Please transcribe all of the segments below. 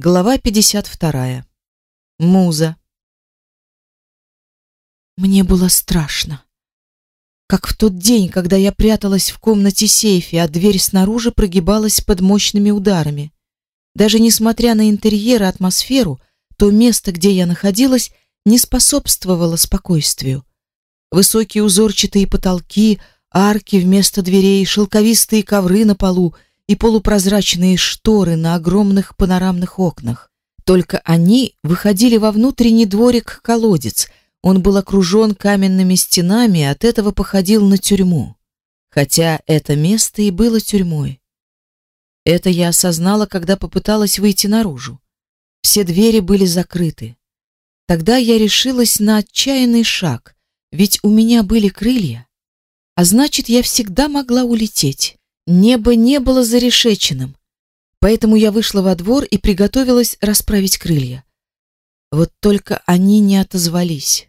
Глава 52. Муза. Мне было страшно. Как в тот день, когда я пряталась в комнате сейфе, а дверь снаружи прогибалась под мощными ударами. Даже несмотря на интерьер и атмосферу, то место, где я находилась, не способствовало спокойствию. Высокие узорчатые потолки, арки вместо дверей, шелковистые ковры на полу — и полупрозрачные шторы на огромных панорамных окнах. Только они выходили во внутренний дворик-колодец. Он был окружен каменными стенами, от этого походил на тюрьму. Хотя это место и было тюрьмой. Это я осознала, когда попыталась выйти наружу. Все двери были закрыты. Тогда я решилась на отчаянный шаг, ведь у меня были крылья. А значит, я всегда могла улететь. Небо не было зарешеченным, поэтому я вышла во двор и приготовилась расправить крылья. Вот только они не отозвались.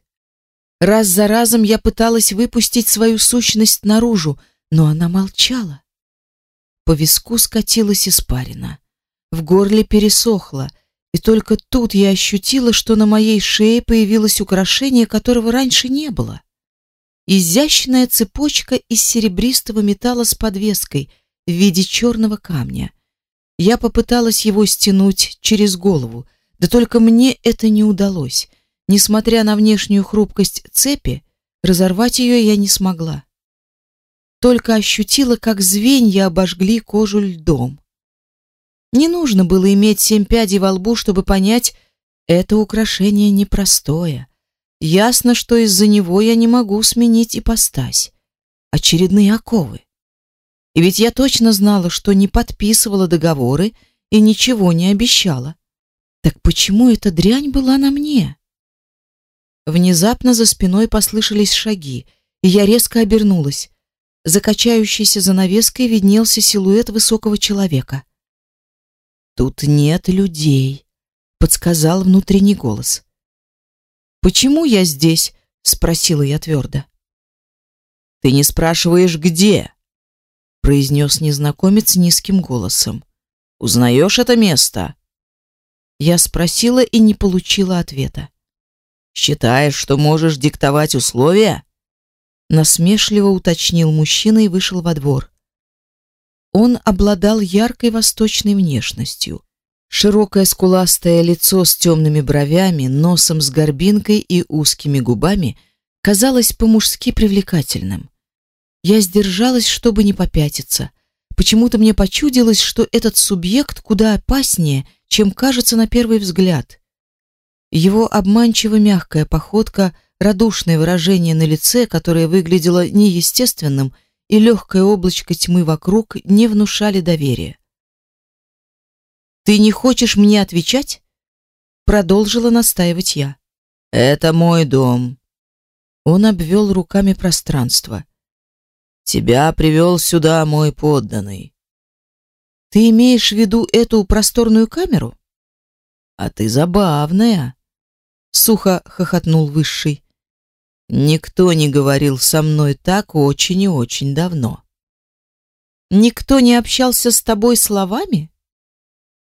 Раз за разом я пыталась выпустить свою сущность наружу, но она молчала. По виску скатилась испарина. В горле пересохло, и только тут я ощутила, что на моей шее появилось украшение, которого раньше не было изящная цепочка из серебристого металла с подвеской в виде черного камня. Я попыталась его стянуть через голову, да только мне это не удалось. Несмотря на внешнюю хрупкость цепи, разорвать ее я не смогла. Только ощутила, как звенья обожгли кожу льдом. Не нужно было иметь семь пядей во лбу, чтобы понять, это украшение непростое. Ясно, что из-за него я не могу сменить ипостась. Очередные оковы. И ведь я точно знала, что не подписывала договоры и ничего не обещала. Так почему эта дрянь была на мне? Внезапно за спиной послышались шаги, и я резко обернулась. За занавеской виднелся силуэт высокого человека. «Тут нет людей», — подсказал внутренний голос. «Почему я здесь?» — спросила я твердо. «Ты не спрашиваешь, где?» — произнес незнакомец низким голосом. «Узнаешь это место?» Я спросила и не получила ответа. «Считаешь, что можешь диктовать условия?» Насмешливо уточнил мужчина и вышел во двор. Он обладал яркой восточной внешностью. Широкое скуластое лицо с темными бровями, носом с горбинкой и узкими губами казалось по-мужски привлекательным. Я сдержалась, чтобы не попятиться. Почему-то мне почудилось, что этот субъект куда опаснее, чем кажется на первый взгляд. Его обманчиво мягкая походка, радушное выражение на лице, которое выглядело неестественным, и легкое облачко тьмы вокруг не внушали доверия. Ты не хочешь мне отвечать? Продолжила настаивать я. Это мой дом. Он обвел руками пространство. Тебя привел сюда мой подданный. Ты имеешь в виду эту просторную камеру? А ты забавная, сухо хохотнул высший. Никто не говорил со мной так очень и очень давно. Никто не общался с тобой словами?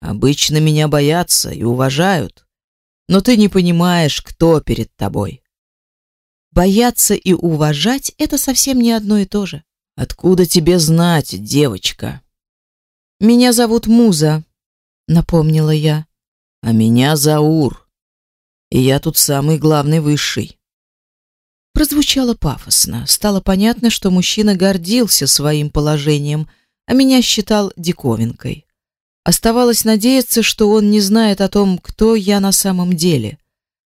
Обычно меня боятся и уважают, но ты не понимаешь, кто перед тобой. Бояться и уважать это совсем не одно и то же. Откуда тебе знать, девочка? Меня зовут Муза, напомнила я. А меня Заур. И я тут самый главный высший. Прозвучало пафосно. Стало понятно, что мужчина гордился своим положением, а меня считал диковинкой. Оставалось надеяться, что он не знает о том, кто я на самом деле.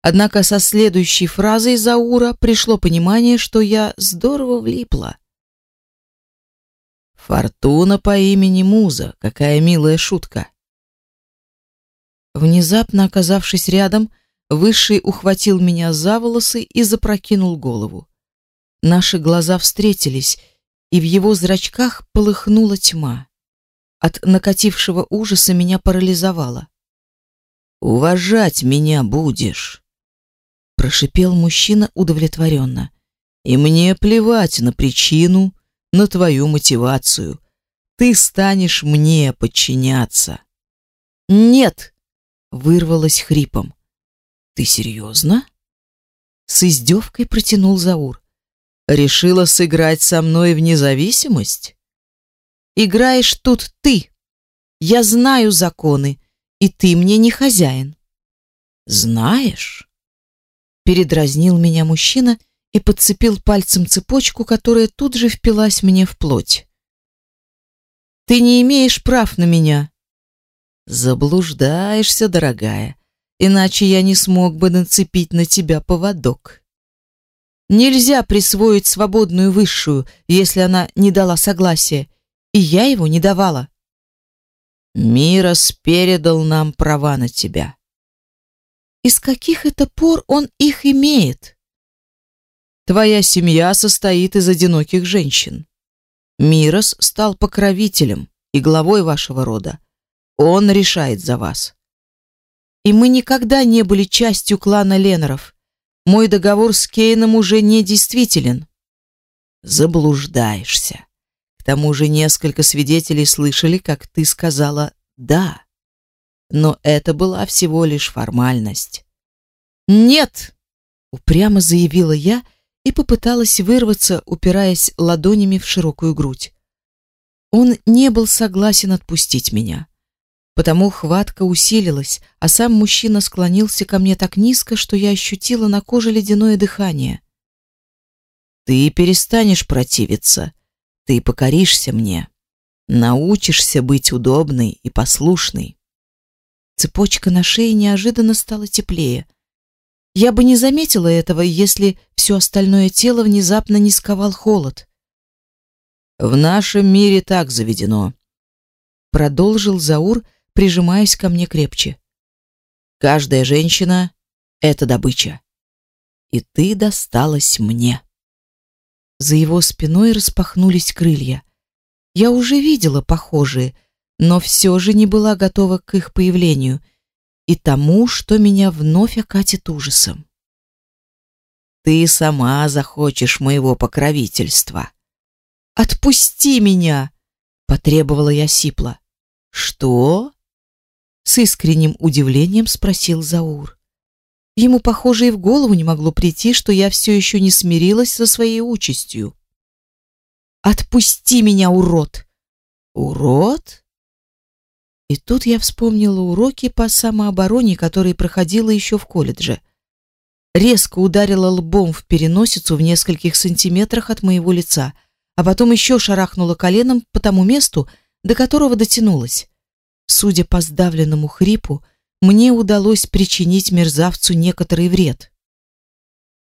Однако со следующей фразой Заура пришло понимание, что я здорово влипла. Фортуна по имени Муза, какая милая шутка. Внезапно оказавшись рядом, Высший ухватил меня за волосы и запрокинул голову. Наши глаза встретились, и в его зрачках полыхнула тьма. От накатившего ужаса меня парализовало. «Уважать меня будешь», — прошипел мужчина удовлетворенно. «И мне плевать на причину, на твою мотивацию. Ты станешь мне подчиняться». «Нет!» вырвалось хрипом. Ты серьезно? С издевкой протянул Заур. Решила сыграть со мной в независимость? Играешь тут ты. Я знаю законы, и ты мне не хозяин. Знаешь? Передразнил меня мужчина и подцепил пальцем цепочку, которая тут же впилась мне в плоть. Ты не имеешь прав на меня. Заблуждаешься, дорогая, иначе я не смог бы нацепить на тебя поводок. Нельзя присвоить свободную высшую, если она не дала согласия, и я его не давала. Мирос передал нам права на тебя. Из каких это пор он их имеет? Твоя семья состоит из одиноких женщин. Мирос стал покровителем и главой вашего рода. Он решает за вас. И мы никогда не были частью клана Ленеров. Мой договор с Кейном уже не действителен. Заблуждаешься. Тому же несколько свидетелей слышали, как ты сказала «да». Но это была всего лишь формальность. «Нет!» — упрямо заявила я и попыталась вырваться, упираясь ладонями в широкую грудь. Он не был согласен отпустить меня. Потому хватка усилилась, а сам мужчина склонился ко мне так низко, что я ощутила на коже ледяное дыхание. Ты перестанешь противиться. Ты покоришься мне. Научишься быть удобной и послушной. Цепочка на шее неожиданно стала теплее. Я бы не заметила этого, если все остальное тело внезапно не сковал холод. В нашем мире так заведено, продолжил Заур, прижимаясь ко мне крепче. Каждая женщина — это добыча. И ты досталась мне. За его спиной распахнулись крылья. Я уже видела похожие, но все же не была готова к их появлению и тому, что меня вновь окатит ужасом. Ты сама захочешь моего покровительства. Отпусти меня, потребовала я сипло. Что? С искренним удивлением спросил Заур. Ему, похоже, и в голову не могло прийти, что я все еще не смирилась со своей участью. Отпусти меня, урод. Урод? И тут я вспомнила уроки по самообороне, которые проходила еще в колледже. Резко ударила лбом в переносицу в нескольких сантиметрах от моего лица, а потом еще шарахнула коленом по тому месту, до которого дотянулась. Судя по сдавленному хрипу, мне удалось причинить мерзавцу некоторый вред.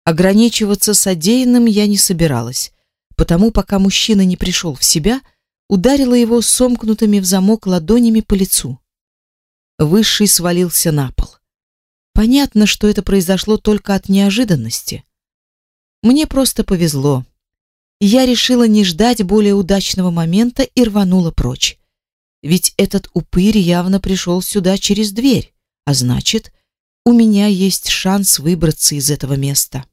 Ограничиваться содеянным я не собиралась, потому пока мужчина не пришел в себя, ударила его сомкнутыми в замок ладонями по лицу. Высший свалился на пол. Понятно, что это произошло только от неожиданности. Мне просто повезло. Я решила не ждать более удачного момента и рванула прочь. Ведь этот упырь явно пришел сюда через дверь, а значит, у меня есть шанс выбраться из этого места.